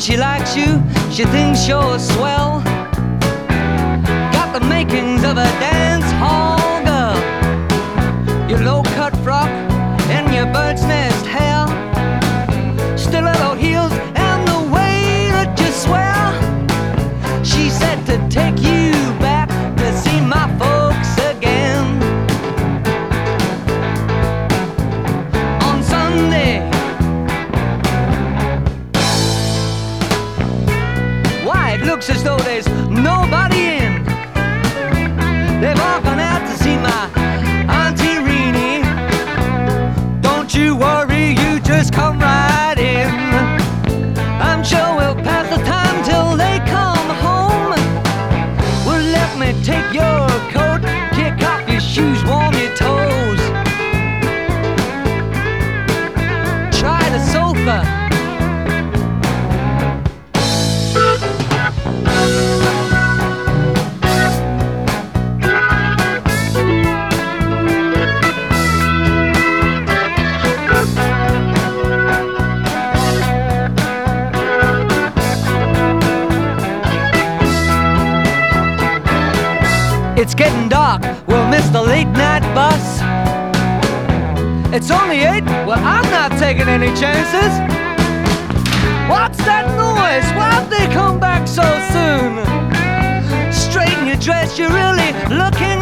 she likes you, she thinks you're swell. Got the makings of a dance hall girl. Your low cut frock and your bird's nest hair. Stiletto heels and the way that you swear. She said to take you looks as though there's nobody in. They've all we'll the late night bus. It's only eight, well, I'm not taking any chances. What's that noise? Why'd they come back so soon? Straighten your dress, you're really looking.